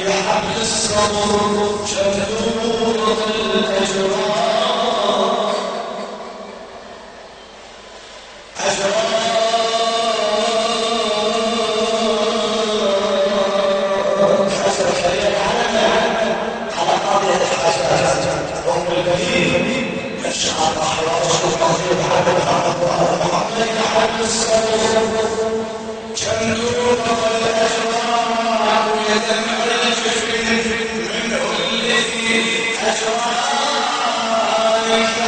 يحب الصبر شجرة الأشرار أشرار الشعر أحراج القصير حبل حبل حبل حبل الصبر شجرة Christ.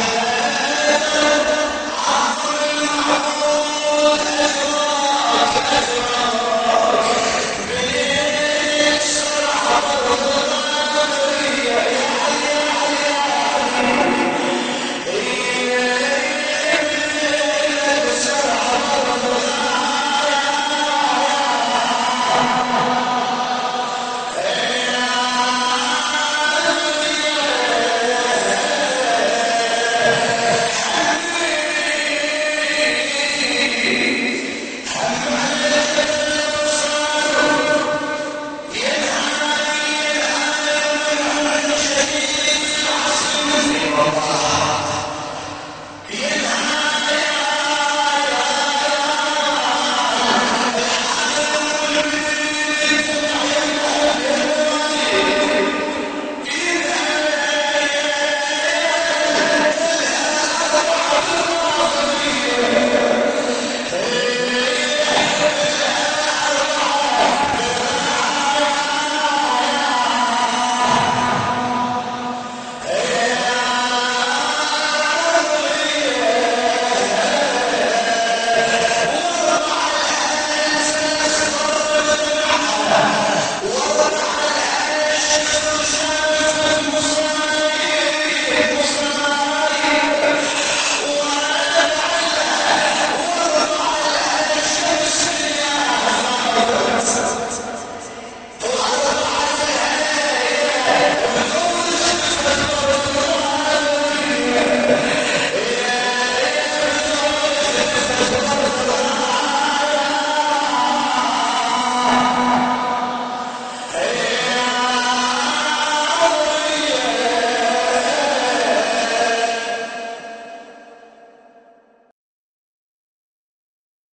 Yeah.